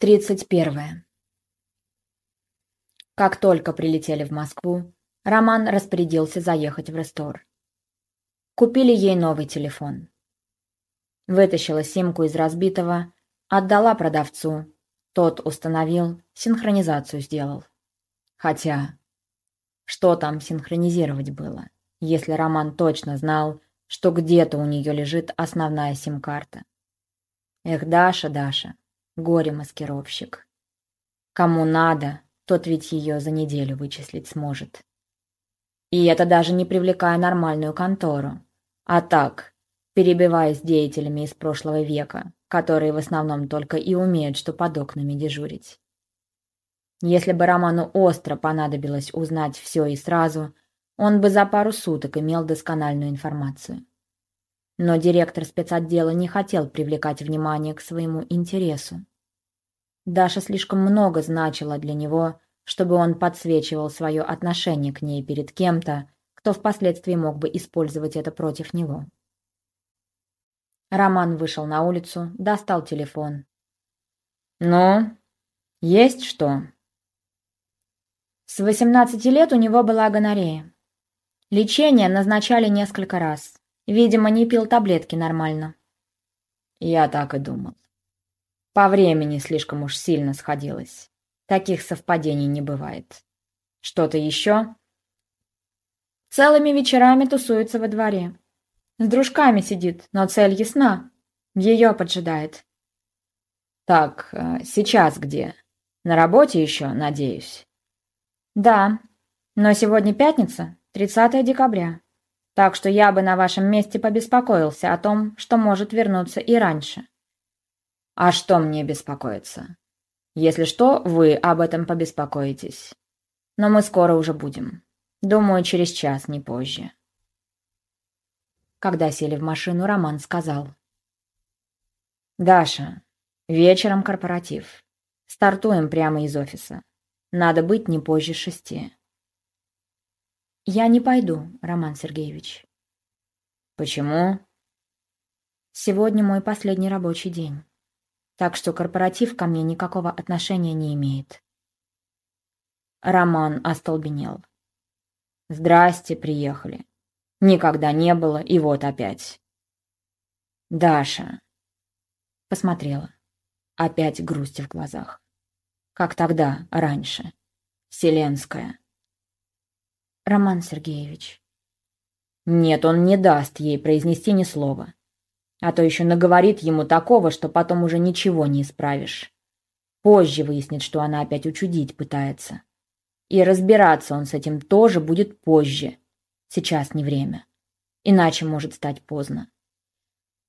31. Как только прилетели в Москву, Роман распорядился заехать в Рестор. Купили ей новый телефон. Вытащила симку из разбитого, отдала продавцу. Тот установил, синхронизацию сделал. Хотя, что там синхронизировать было, если Роман точно знал, что где-то у нее лежит основная сим-карта? Эх, Даша, Даша, горе-маскировщик. Кому надо, тот ведь ее за неделю вычислить сможет. И это даже не привлекая нормальную контору, а так, перебиваясь деятелями из прошлого века, которые в основном только и умеют, что под окнами дежурить. Если бы Роману остро понадобилось узнать все и сразу, он бы за пару суток имел доскональную информацию. Но директор спецотдела не хотел привлекать внимание к своему интересу. Даша слишком много значила для него, чтобы он подсвечивал свое отношение к ней перед кем-то, кто впоследствии мог бы использовать это против него. Роман вышел на улицу, достал телефон. «Ну, есть что?» С 18 лет у него была гонорея. Лечение назначали несколько раз. Видимо, не пил таблетки нормально. Я так и думал. По времени слишком уж сильно сходилось. Таких совпадений не бывает. Что-то еще? Целыми вечерами тусуется во дворе. С дружками сидит, но цель ясна. Ее поджидает. Так, э, сейчас где? На работе еще, надеюсь? Да, но сегодня пятница, 30 декабря. Так что я бы на вашем месте побеспокоился о том, что может вернуться и раньше. А что мне беспокоиться? Если что, вы об этом побеспокоитесь. Но мы скоро уже будем. Думаю, через час, не позже. Когда сели в машину, Роман сказал. «Даша, вечером корпоратив. Стартуем прямо из офиса. Надо быть не позже шести». «Я не пойду, Роман Сергеевич». «Почему?» «Сегодня мой последний рабочий день, так что корпоратив ко мне никакого отношения не имеет». Роман остолбенел. «Здрасте, приехали. Никогда не было, и вот опять». «Даша». Посмотрела. Опять грусть в глазах. Как тогда, раньше. Вселенская. Роман Сергеевич. Нет, он не даст ей произнести ни слова. А то еще наговорит ему такого, что потом уже ничего не исправишь. Позже выяснит, что она опять учудить пытается. И разбираться он с этим тоже будет позже. Сейчас не время. Иначе может стать поздно.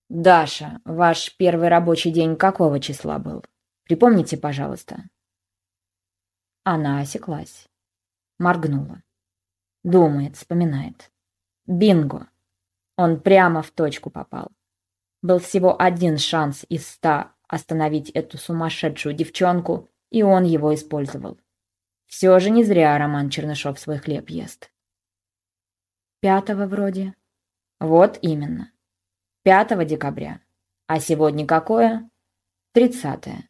«Даша, ваш первый рабочий день какого числа был? Припомните, пожалуйста». Она осеклась. Моргнула. Думает, вспоминает. Бинго! Он прямо в точку попал. Был всего один шанс из ста остановить эту сумасшедшую девчонку, и он его использовал. Все же не зря Роман Чернышов свой хлеб ест. Пятого вроде. Вот именно. Пятого декабря. А сегодня какое? Тридцатое.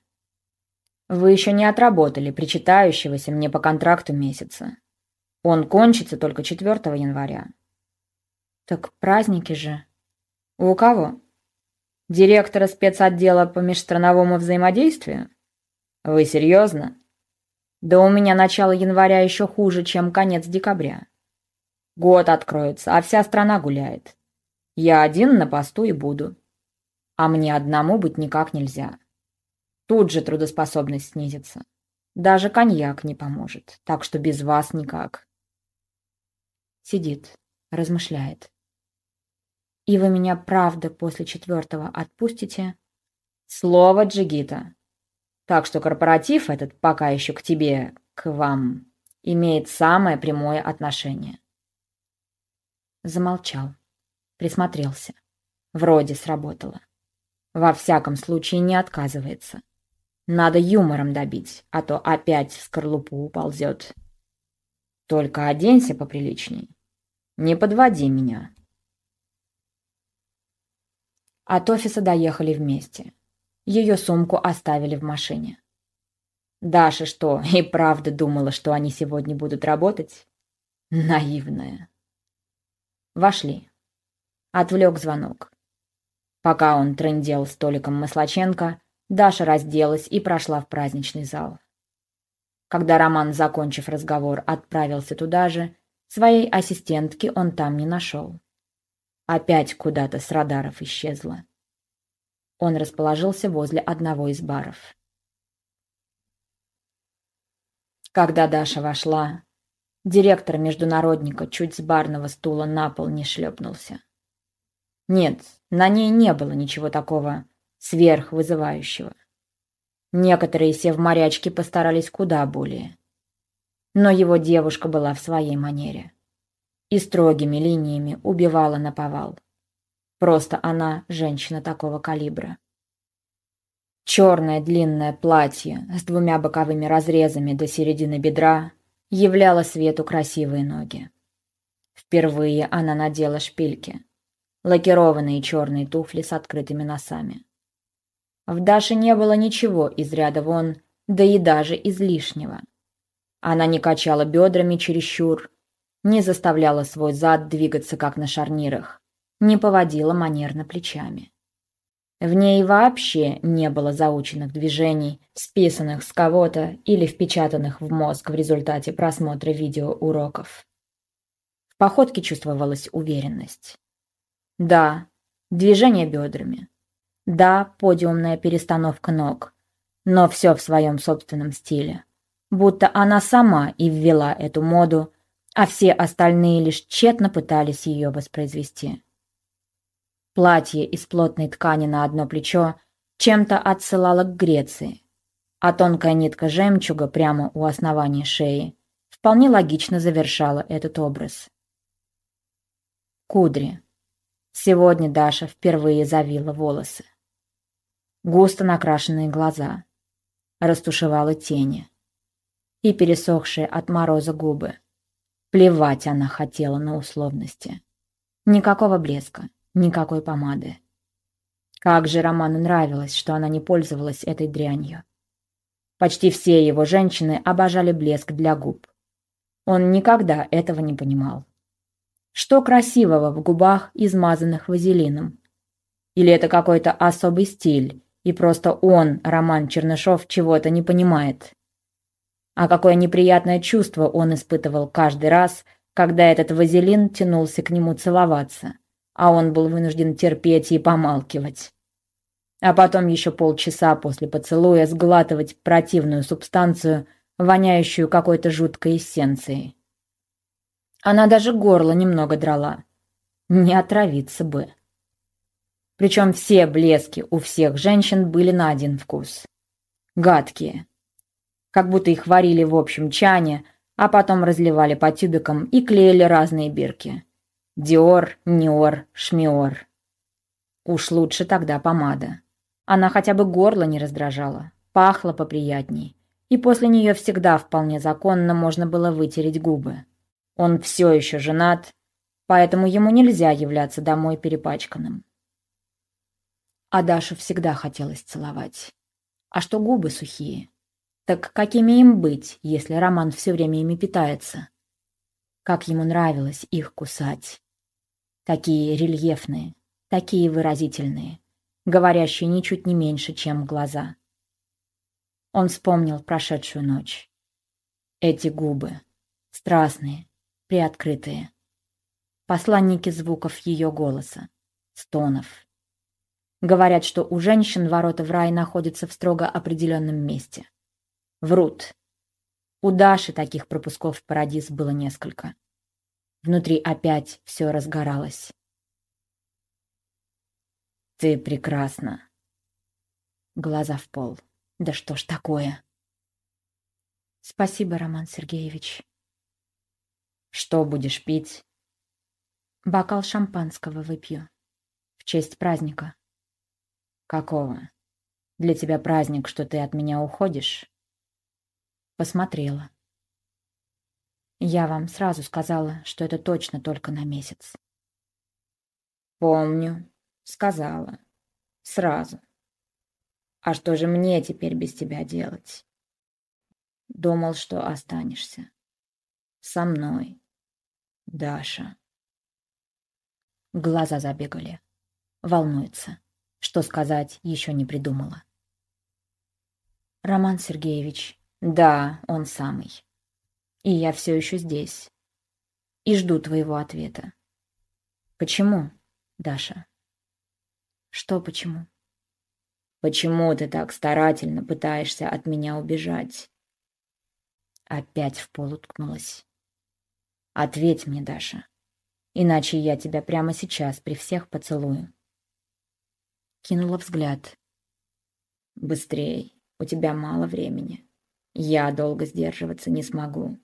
Вы еще не отработали причитающегося мне по контракту месяца. Он кончится только 4 января. Так праздники же. У кого? Директора спецотдела по межстрановому взаимодействию? Вы серьезно? Да у меня начало января еще хуже, чем конец декабря. Год откроется, а вся страна гуляет. Я один на посту и буду. А мне одному быть никак нельзя. Тут же трудоспособность снизится. Даже коньяк не поможет, так что без вас никак. Сидит, размышляет. И вы меня правда после четвертого отпустите? Слово Джигита. Так что корпоратив этот пока еще к тебе, к вам, имеет самое прямое отношение. Замолчал, присмотрелся. Вроде сработало. Во всяком случае не отказывается. Надо юмором добить, а то опять в скорлупу уползет. Только оденься поприличней. Не подводи меня. От офиса доехали вместе. Ее сумку оставили в машине. Даша что, и правда думала, что они сегодня будут работать? Наивная. Вошли. Отвлек звонок. Пока он трындел столиком Маслаченко, Даша разделась и прошла в праздничный зал. Когда Роман, закончив разговор, отправился туда же, своей ассистентки он там не нашел. Опять куда-то с радаров исчезла. Он расположился возле одного из баров. Когда Даша вошла, директор международника чуть с барного стула на пол не шлепнулся. Нет, на ней не было ничего такого сверхвызывающего. Некоторые севморячки постарались куда более. Но его девушка была в своей манере. И строгими линиями убивала на повал. Просто она женщина такого калибра. Черное длинное платье с двумя боковыми разрезами до середины бедра являло свету красивые ноги. Впервые она надела шпильки, лакированные черные туфли с открытыми носами. В Даше не было ничего из ряда вон, да и даже излишнего. Она не качала бедрами чересчур, не заставляла свой зад двигаться как на шарнирах, не поводила манерно плечами. В ней вообще не было заученных движений, списанных с кого-то или впечатанных в мозг в результате просмотра видеоуроков. В походке чувствовалась уверенность. Да, движение бедрами. Да, подиумная перестановка ног. Но все в своем собственном стиле. Будто она сама и ввела эту моду, а все остальные лишь тщетно пытались ее воспроизвести. Платье из плотной ткани на одно плечо чем-то отсылало к Греции, а тонкая нитка жемчуга прямо у основания шеи вполне логично завершала этот образ. Кудри. Сегодня Даша впервые завила волосы. Густо накрашенные глаза. Растушевала тени. И пересохшие от мороза губы. Плевать она хотела на условности. Никакого блеска никакой помады. Как же Роману нравилось, что она не пользовалась этой дрянью. Почти все его женщины обожали блеск для губ. Он никогда этого не понимал. Что красивого в губах, измазанных вазелином? Или это какой-то особый стиль, и просто он, Роман Чернышов, чего-то не понимает? А какое неприятное чувство он испытывал каждый раз, когда этот вазелин тянулся к нему целоваться – а он был вынужден терпеть и помалкивать. А потом еще полчаса после поцелуя сглатывать противную субстанцию, воняющую какой-то жуткой эссенцией. Она даже горло немного драла. Не отравиться бы. Причем все блески у всех женщин были на один вкус. Гадкие. Как будто их варили в общем чане, а потом разливали по тюбикам и клеили разные бирки. Диор, Ниор, Шмиор. Уж лучше тогда помада. Она хотя бы горло не раздражала, пахла поприятней. И после нее всегда вполне законно можно было вытереть губы. Он все еще женат, поэтому ему нельзя являться домой перепачканным. А Дашу всегда хотелось целовать. А что губы сухие? Так какими им быть, если Роман все время ими питается? Как ему нравилось их кусать. Такие рельефные, такие выразительные, говорящие ничуть не меньше, чем глаза. Он вспомнил прошедшую ночь. Эти губы, страстные, приоткрытые. Посланники звуков ее голоса, стонов. Говорят, что у женщин ворота в рай находятся в строго определенном месте. Врут. У Даши таких пропусков в парадиз было несколько. Внутри опять все разгоралось. «Ты прекрасна!» Глаза в пол. «Да что ж такое?» «Спасибо, Роман Сергеевич». «Что будешь пить?» «Бокал шампанского выпью. В честь праздника». «Какого? Для тебя праздник, что ты от меня уходишь?» Посмотрела. Я вам сразу сказала, что это точно только на месяц. Помню, сказала. Сразу. А что же мне теперь без тебя делать? Думал, что останешься. Со мной, Даша. Глаза забегали. Волнуется. Что сказать, еще не придумала. Роман Сергеевич, да, он самый. И я все еще здесь. И жду твоего ответа. Почему, Даша? Что почему? Почему ты так старательно пытаешься от меня убежать? Опять в пол уткнулась. Ответь мне, Даша. Иначе я тебя прямо сейчас при всех поцелую. Кинула взгляд. Быстрей, у тебя мало времени. Я долго сдерживаться не смогу.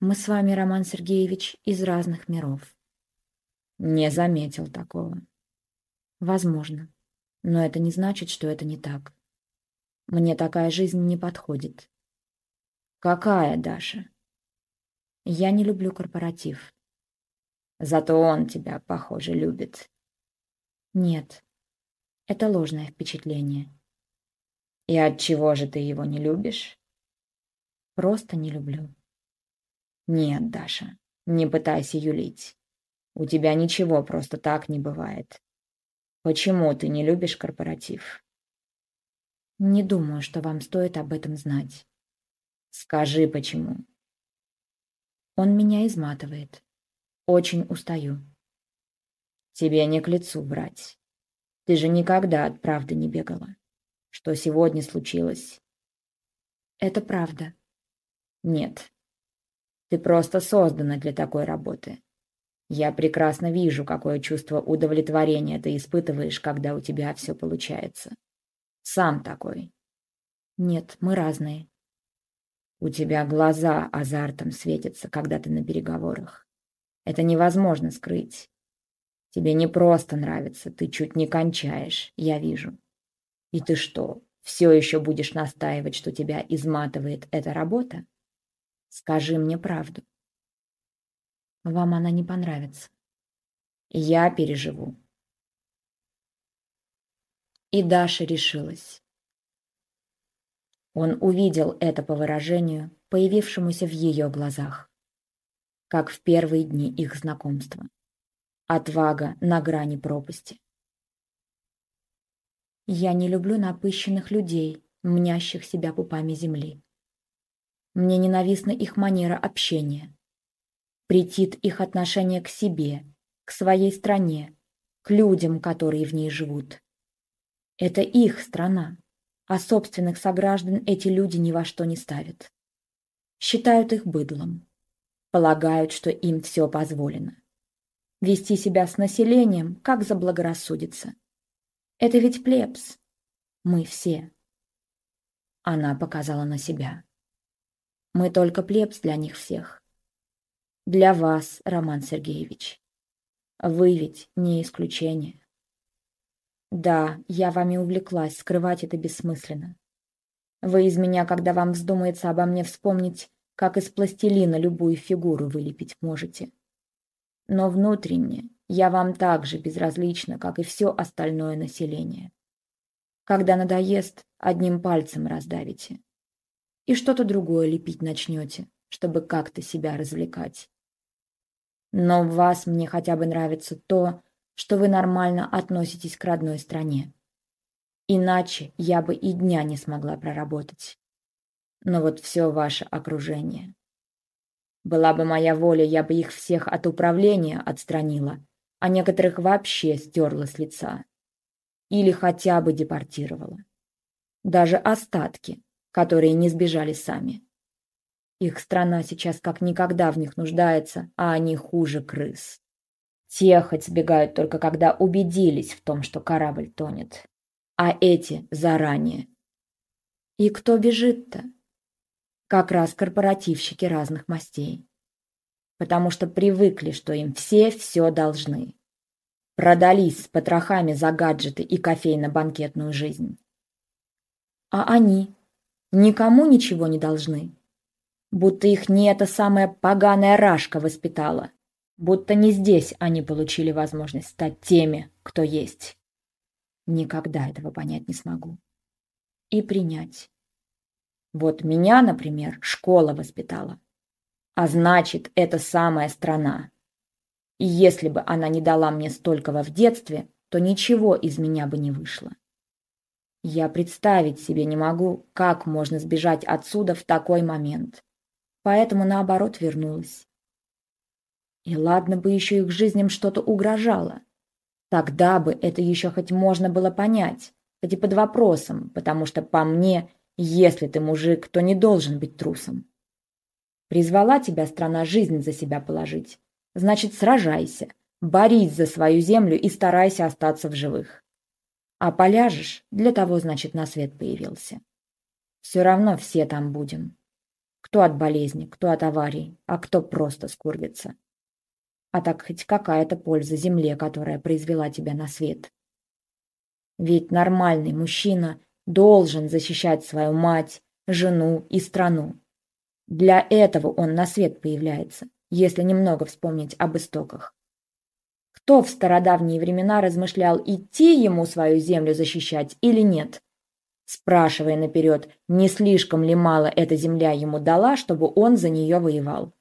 Мы с вами, Роман Сергеевич, из разных миров. Не заметил такого. Возможно. Но это не значит, что это не так. Мне такая жизнь не подходит. Какая, Даша? Я не люблю корпоратив. Зато он тебя, похоже, любит. Нет, это ложное впечатление. И от чего же ты его не любишь? Просто не люблю. Нет, Даша, не пытайся юлить. У тебя ничего просто так не бывает. Почему ты не любишь корпоратив? Не думаю, что вам стоит об этом знать. Скажи, почему. Он меня изматывает. Очень устаю. Тебе не к лицу брать. Ты же никогда от правды не бегала. Что сегодня случилось? Это правда. Нет. Ты просто создана для такой работы. Я прекрасно вижу, какое чувство удовлетворения ты испытываешь, когда у тебя все получается. Сам такой. Нет, мы разные. У тебя глаза азартом светятся, когда ты на переговорах. Это невозможно скрыть. Тебе не просто нравится, ты чуть не кончаешь, я вижу. И ты что, все еще будешь настаивать, что тебя изматывает эта работа? Скажи мне правду. Вам она не понравится. Я переживу. И Даша решилась. Он увидел это по выражению, появившемуся в ее глазах. Как в первые дни их знакомства. Отвага на грани пропасти. Я не люблю напыщенных людей, мнящих себя пупами земли. Мне ненавистна их манера общения. Претит их отношение к себе, к своей стране, к людям, которые в ней живут. Это их страна, а собственных сограждан эти люди ни во что не ставят. Считают их быдлом. Полагают, что им все позволено. Вести себя с населением, как заблагорассудится. Это ведь плебс. Мы все. Она показала на себя. Мы только плебс для них всех. Для вас, Роман Сергеевич. Вы ведь не исключение. Да, я вами увлеклась, скрывать это бессмысленно. Вы из меня, когда вам вздумается обо мне вспомнить, как из пластилина любую фигуру вылепить можете. Но внутренне я вам так же безразлична, как и все остальное население. Когда надоест, одним пальцем раздавите. И что-то другое лепить начнете, чтобы как-то себя развлекать. Но в вас мне хотя бы нравится то, что вы нормально относитесь к родной стране. Иначе я бы и дня не смогла проработать. Но вот все ваше окружение. Была бы моя воля, я бы их всех от управления отстранила а некоторых вообще стерла с лица. Или хотя бы депортировала. Даже остатки, которые не сбежали сами. Их страна сейчас как никогда в них нуждается, а они хуже крыс. Те хоть сбегают только когда убедились в том, что корабль тонет. А эти заранее. И кто бежит-то? Как раз корпоративщики разных мастей потому что привыкли, что им все все должны. Продались с потрохами за гаджеты и кофейно-банкетную жизнь. А они никому ничего не должны. Будто их не эта самая поганая рашка воспитала. Будто не здесь они получили возможность стать теми, кто есть. Никогда этого понять не смогу. И принять. Вот меня, например, школа воспитала. А значит, это самая страна. И если бы она не дала мне столького в детстве, то ничего из меня бы не вышло. Я представить себе не могу, как можно сбежать отсюда в такой момент. Поэтому, наоборот, вернулась. И ладно бы еще их жизням что-то угрожало. Тогда бы это еще хоть можно было понять, хоть и под вопросом, потому что по мне, если ты мужик, то не должен быть трусом. Призвала тебя страна жизнь за себя положить. Значит, сражайся, борись за свою землю и старайся остаться в живых. А поляжешь, для того, значит, на свет появился. Все равно все там будем. Кто от болезни, кто от аварий, а кто просто скурвится. А так хоть какая-то польза земле, которая произвела тебя на свет. Ведь нормальный мужчина должен защищать свою мать, жену и страну. Для этого он на свет появляется, если немного вспомнить об истоках. Кто в стародавние времена размышлял, идти ему свою землю защищать или нет? Спрашивая наперед, не слишком ли мало эта земля ему дала, чтобы он за нее воевал.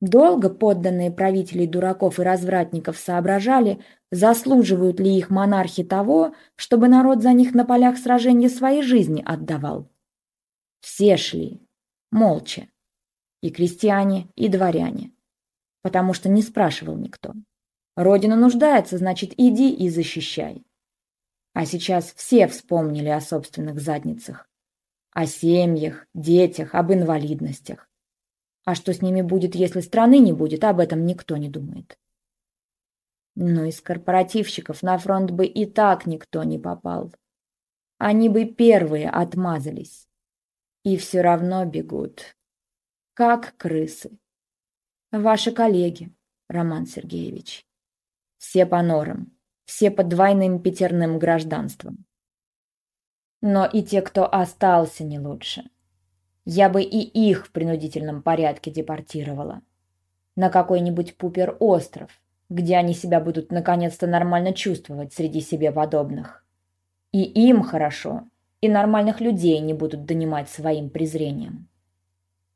Долго подданные правителей дураков и развратников соображали, заслуживают ли их монархи того, чтобы народ за них на полях сражения своей жизни отдавал. Все шли, молча, и крестьяне, и дворяне, потому что не спрашивал никто. Родина нуждается, значит, иди и защищай. А сейчас все вспомнили о собственных задницах, о семьях, детях, об инвалидностях. А что с ними будет, если страны не будет, об этом никто не думает. Но из корпоративщиков на фронт бы и так никто не попал. Они бы первые отмазались. И все равно бегут. Как крысы. Ваши коллеги, Роман Сергеевич. Все по норам, все под двойным пятерным гражданством. Но и те, кто остался, не лучше я бы и их в принудительном порядке депортировала. На какой-нибудь пупер-остров, где они себя будут наконец-то нормально чувствовать среди себе подобных. И им хорошо, и нормальных людей не будут донимать своим презрением.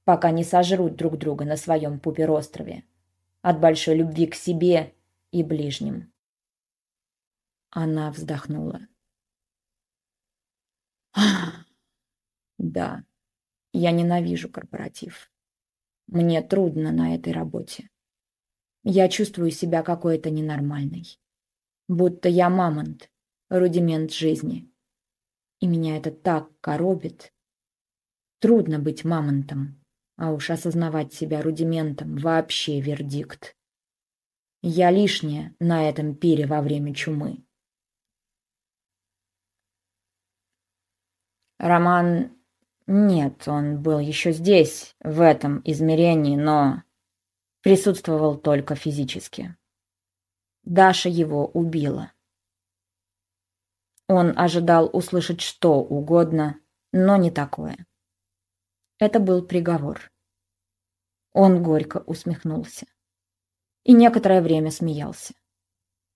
Пока не сожрут друг друга на своем пупер-острове. От большой любви к себе и ближним. Она вздохнула. Да. Я ненавижу корпоратив. Мне трудно на этой работе. Я чувствую себя какой-то ненормальной. Будто я мамонт, рудимент жизни. И меня это так коробит. Трудно быть мамонтом, а уж осознавать себя рудиментом вообще вердикт. Я лишняя на этом пире во время чумы. Роман нет, он был еще здесь, в этом измерении, но присутствовал только физически. Даша его убила. Он ожидал услышать что угодно, но не такое. Это был приговор. Он горько усмехнулся. И некоторое время смеялся.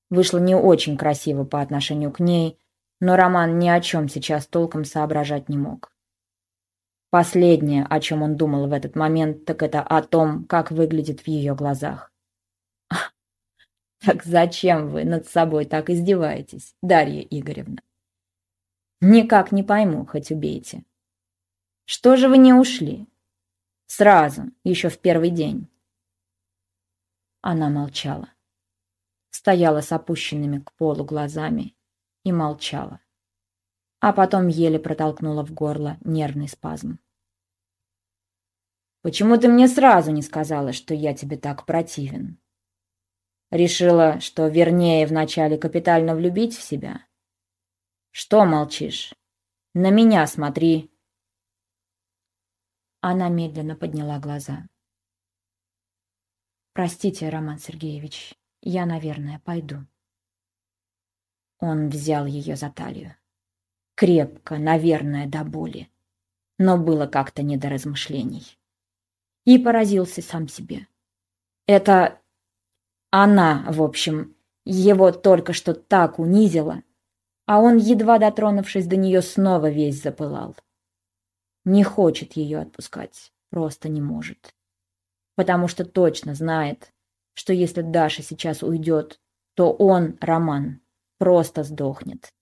Вышло не очень красиво по отношению к ней, но Роман ни о чем сейчас толком соображать не мог. Последнее, о чем он думал в этот момент, так это о том, как выглядит в ее глазах. «Так зачем вы над собой так издеваетесь, Дарья Игоревна?» «Никак не пойму, хоть убейте. Что же вы не ушли? Сразу, еще в первый день». Она молчала. Стояла с опущенными к полу глазами и молчала а потом еле протолкнула в горло нервный спазм. «Почему ты мне сразу не сказала, что я тебе так противен?» Решила, что вернее вначале капитально влюбить в себя? Что молчишь? На меня смотри. Она медленно подняла глаза. Простите, Роман Сергеевич, я, наверное, пойду. Он взял ее за талию. Крепко, наверное, до боли. Но было как-то не до размышлений. И поразился сам себе. Это она, в общем, его только что так унизила, а он, едва дотронувшись до нее, снова весь запылал. Не хочет ее отпускать, просто не может. Потому что точно знает, что если Даша сейчас уйдет, то он, Роман, просто сдохнет.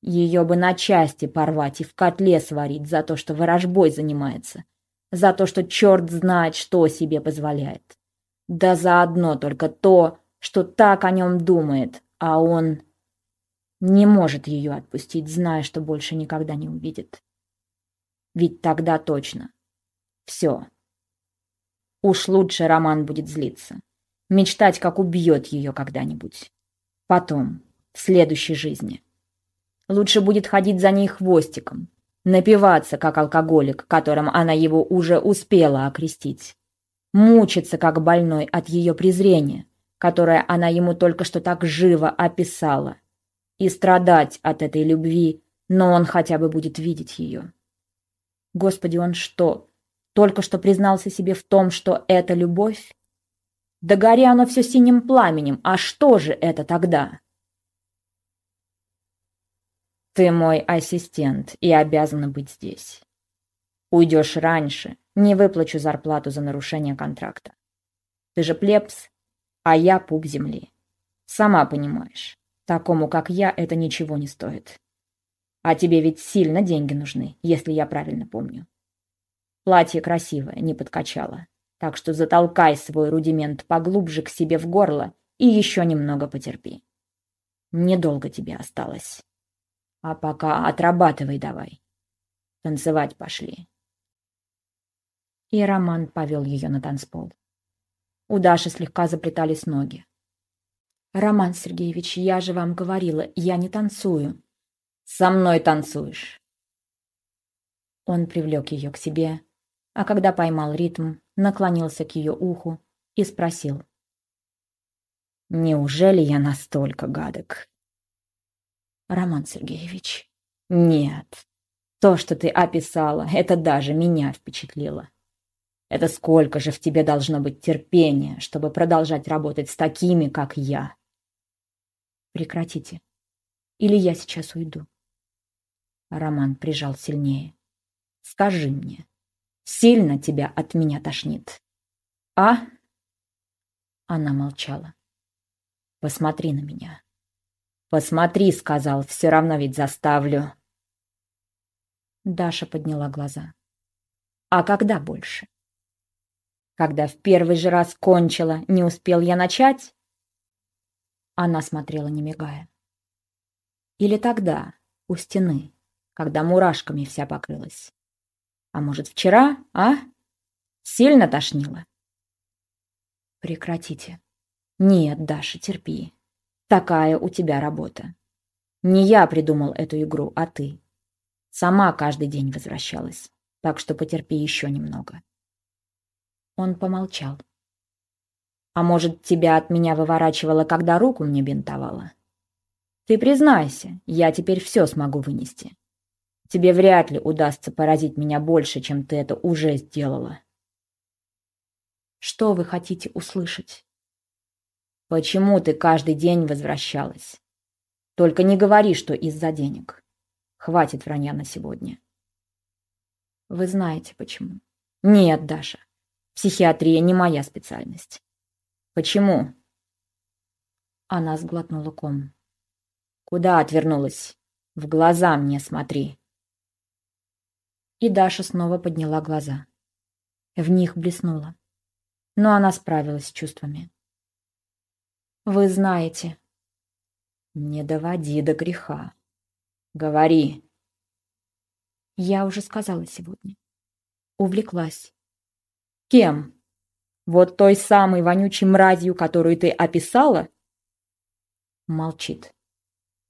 Ее бы на части порвать и в котле сварить за то, что ворожбой занимается, за то, что черт знает, что себе позволяет. Да заодно только то, что так о нем думает, а он не может ее отпустить, зная, что больше никогда не увидит. Ведь тогда точно. Все. Уж лучше Роман будет злиться. Мечтать, как убьет ее когда-нибудь. Потом, в следующей жизни. Лучше будет ходить за ней хвостиком, напиваться, как алкоголик, которым она его уже успела окрестить, мучиться, как больной от ее презрения, которое она ему только что так живо описала, и страдать от этой любви, но он хотя бы будет видеть ее. Господи, он что, только что признался себе в том, что это любовь? Да гори оно все синим пламенем, а что же это тогда? Ты мой ассистент и обязана быть здесь. Уйдешь раньше, не выплачу зарплату за нарушение контракта. Ты же плебс, а я пуп земли. Сама понимаешь, такому, как я, это ничего не стоит. А тебе ведь сильно деньги нужны, если я правильно помню. Платье красивое, не подкачало. Так что затолкай свой рудимент поглубже к себе в горло и еще немного потерпи. Недолго тебе осталось. А пока отрабатывай давай. Танцевать пошли. И Роман повел ее на танцпол. У Даши слегка заплетались ноги. «Роман Сергеевич, я же вам говорила, я не танцую». «Со мной танцуешь». Он привлек ее к себе, а когда поймал ритм, наклонился к ее уху и спросил. «Неужели я настолько гадок?» Роман Сергеевич. Нет. То, что ты описала, это даже меня впечатлило. Это сколько же в тебе должно быть терпения, чтобы продолжать работать с такими, как я? Прекратите. Или я сейчас уйду. Роман прижал сильнее. Скажи мне, сильно тебя от меня тошнит? А? Она молчала. Посмотри на меня. «Посмотри», — сказал, — «все равно ведь заставлю». Даша подняла глаза. «А когда больше?» «Когда в первый же раз кончила, не успел я начать?» Она смотрела, не мигая. «Или тогда, у стены, когда мурашками вся покрылась? А может, вчера, а? Сильно тошнило?» «Прекратите. Нет, Даша, терпи. Такая у тебя работа. Не я придумал эту игру, а ты. Сама каждый день возвращалась, так что потерпи еще немного. Он помолчал. А может, тебя от меня выворачивало, когда руку мне бинтовала? Ты признайся, я теперь все смогу вынести. Тебе вряд ли удастся поразить меня больше, чем ты это уже сделала. Что вы хотите услышать? Почему ты каждый день возвращалась? Только не говори, что из-за денег. Хватит вранья на сегодня. Вы знаете, почему. Нет, Даша. Психиатрия не моя специальность. Почему? Она сглотнула ком. Куда отвернулась? В глаза мне смотри. И Даша снова подняла глаза. В них блеснула. Но она справилась с чувствами. Вы знаете. Не доводи до греха. Говори. Я уже сказала сегодня. Увлеклась. Кем? Вот той самой вонючей мразью, которую ты описала? Молчит.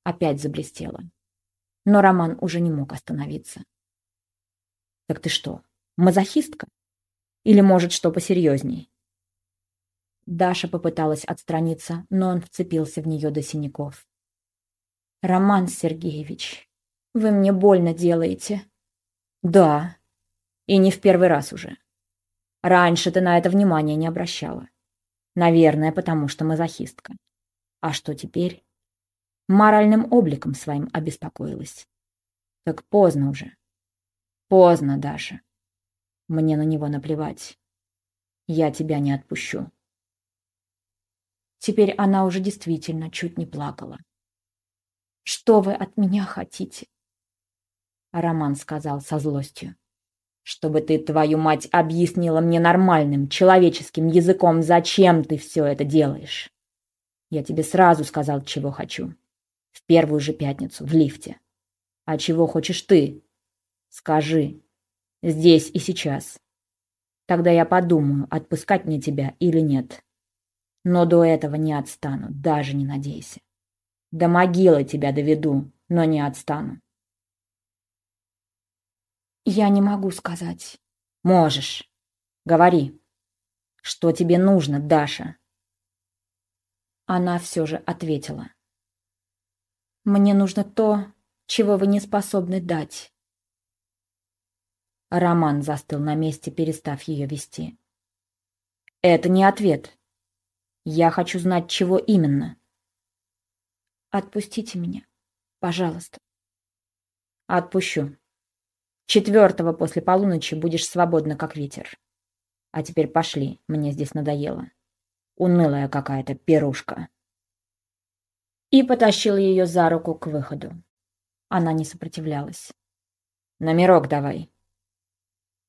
Опять заблестела. Но Роман уже не мог остановиться. Так ты что, мазохистка? Или, может, что посерьезней? Даша попыталась отстраниться, но он вцепился в нее до синяков. «Роман Сергеевич, вы мне больно делаете». «Да, и не в первый раз уже. Раньше ты на это внимания не обращала. Наверное, потому что мазохистка. А что теперь?» Моральным обликом своим обеспокоилась. «Так поздно уже. Поздно, Даша. Мне на него наплевать. Я тебя не отпущу. Теперь она уже действительно чуть не плакала. «Что вы от меня хотите?» Роман сказал со злостью. «Чтобы ты, твою мать, объяснила мне нормальным, человеческим языком, зачем ты все это делаешь. Я тебе сразу сказал, чего хочу. В первую же пятницу, в лифте. А чего хочешь ты? Скажи. Здесь и сейчас. Тогда я подумаю, отпускать мне тебя или нет. Но до этого не отстану, даже не надейся. До могилы тебя доведу, но не отстану. Я не могу сказать. Можешь. Говори. Что тебе нужно, Даша? Она все же ответила. Мне нужно то, чего вы не способны дать. Роман застыл на месте, перестав ее вести. Это не ответ. Я хочу знать, чего именно. Отпустите меня, пожалуйста. Отпущу. Четвертого после полуночи будешь свободна, как ветер. А теперь пошли, мне здесь надоело. Унылая какая-то пирушка. И потащил ее за руку к выходу. Она не сопротивлялась. «Номерок давай».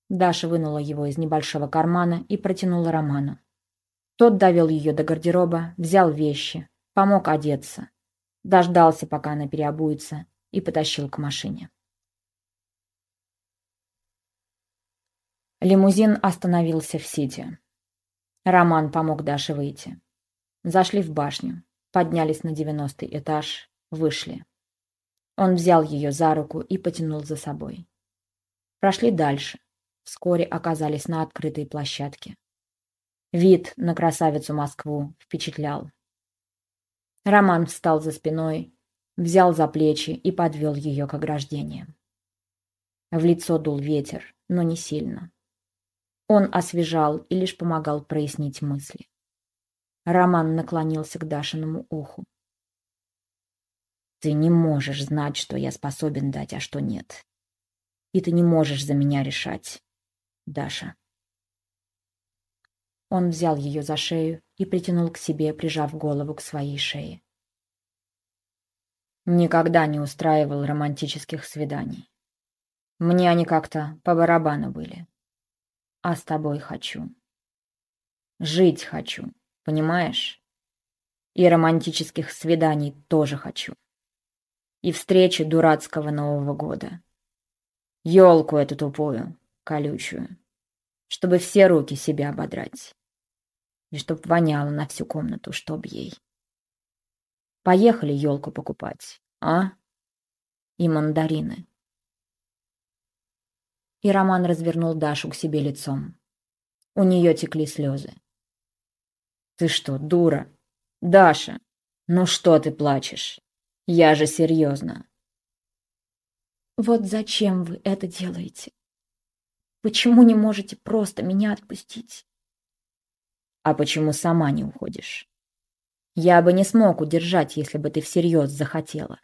Даша вынула его из небольшого кармана и протянула Роману. Тот довел ее до гардероба, взял вещи, помог одеться, дождался, пока она переобуется, и потащил к машине. Лимузин остановился в Сити. Роман помог Даше выйти. Зашли в башню, поднялись на девяностый этаж, вышли. Он взял ее за руку и потянул за собой. Прошли дальше. Вскоре оказались на открытой площадке. Вид на красавицу Москву впечатлял. Роман встал за спиной, взял за плечи и подвел ее к ограждениям. В лицо дул ветер, но не сильно. Он освежал и лишь помогал прояснить мысли. Роман наклонился к Дашиному уху. «Ты не можешь знать, что я способен дать, а что нет. И ты не можешь за меня решать, Даша». Он взял ее за шею и притянул к себе, прижав голову к своей шее. Никогда не устраивал романтических свиданий. Мне они как-то по барабану были. А с тобой хочу. Жить хочу, понимаешь? И романтических свиданий тоже хочу. И встречи дурацкого Нового года. Ёлку эту тупую, колючую. Чтобы все руки себе ободрать и чтоб воняло на всю комнату, чтоб ей. Поехали елку покупать, а? И мандарины. И Роман развернул Дашу к себе лицом. У нее текли слезы. Ты что, дура? Даша, ну что ты плачешь? Я же серьезно. Вот зачем вы это делаете? Почему не можете просто меня отпустить? А почему сама не уходишь? Я бы не смог удержать, если бы ты всерьез захотела.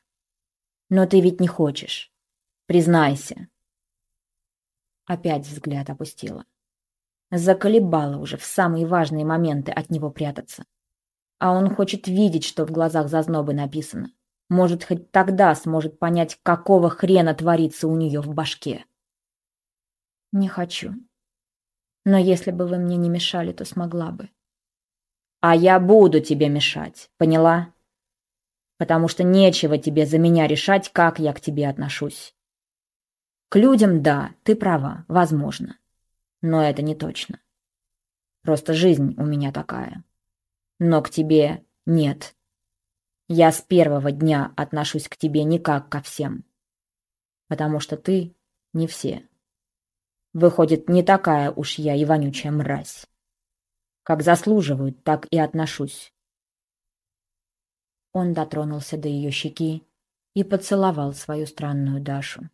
Но ты ведь не хочешь. Признайся. Опять взгляд опустила. Заколебала уже в самые важные моменты от него прятаться. А он хочет видеть, что в глазах зазнобы написано. Может, хоть тогда сможет понять, какого хрена творится у нее в башке. Не хочу. Но если бы вы мне не мешали, то смогла бы. А я буду тебе мешать, поняла? Потому что нечего тебе за меня решать, как я к тебе отношусь. К людям, да, ты права, возможно. Но это не точно. Просто жизнь у меня такая. Но к тебе нет. Я с первого дня отношусь к тебе не как ко всем. Потому что ты не все. Выходит, не такая уж я и вонючая мразь. Как заслуживают, так и отношусь. Он дотронулся до ее щеки и поцеловал свою странную Дашу.